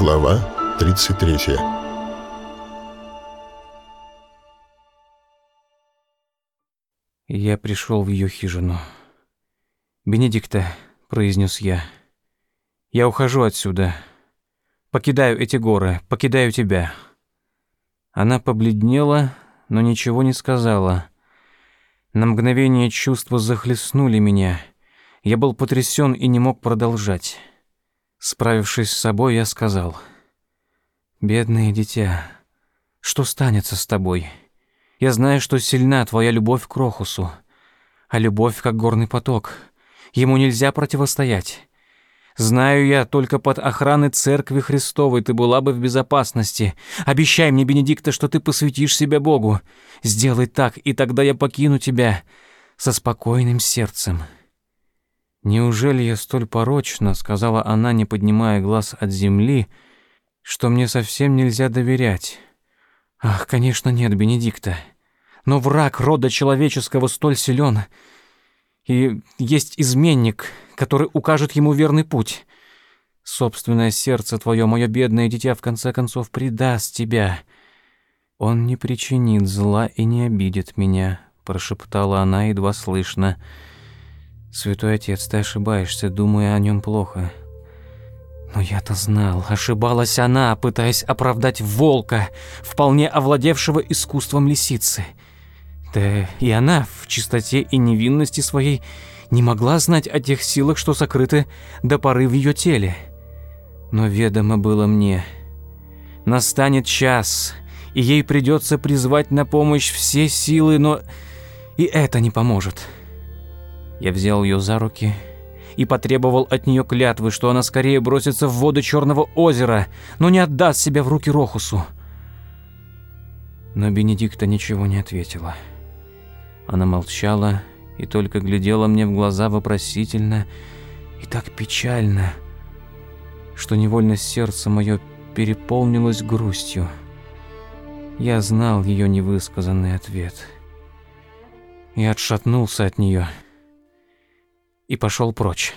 Глава 33 Я пришел в ее хижину. «Бенедикта», — произнес я, — «я ухожу отсюда. Покидаю эти горы, покидаю тебя». Она побледнела, но ничего не сказала. На мгновение чувства захлестнули меня. Я был потрясен и не мог продолжать. Справившись с собой, я сказал, «Бедное дитя, что станется с тобой? Я знаю, что сильна твоя любовь к Крохусу, а любовь как горный поток. Ему нельзя противостоять. Знаю я, только под охраной Церкви Христовой ты была бы в безопасности. Обещай мне, Бенедикта, что ты посвятишь себя Богу. Сделай так, и тогда я покину тебя со спокойным сердцем». «Неужели я столь порочна?» — сказала она, не поднимая глаз от земли, «что мне совсем нельзя доверять». «Ах, конечно, нет, Бенедикта. Но враг рода человеческого столь силен, и есть изменник, который укажет ему верный путь. Собственное сердце твое, мое бедное дитя, в конце концов предаст тебя. Он не причинит зла и не обидит меня, прошептала она едва слышно. Святой отец, ты ошибаешься, думая о нем плохо. Но я-то знал, ошибалась она, пытаясь оправдать волка, вполне овладевшего искусством лисицы. Да и она в чистоте и невинности своей не могла знать о тех силах, что сокрыты до поры в ее теле. Но ведомо было мне. Настанет час, и ей придется призвать на помощь все силы, но и это не поможет. Я взял ее за руки и потребовал от нее клятвы, что она скорее бросится в воды Черного озера, но не отдаст себя в руки Рохусу. Но Бенедикта ничего не ответила. Она молчала и только глядела мне в глаза вопросительно и так печально, что невольно сердце мое переполнилось грустью. Я знал ее невысказанный ответ. Я отшатнулся от нее и пошел прочь.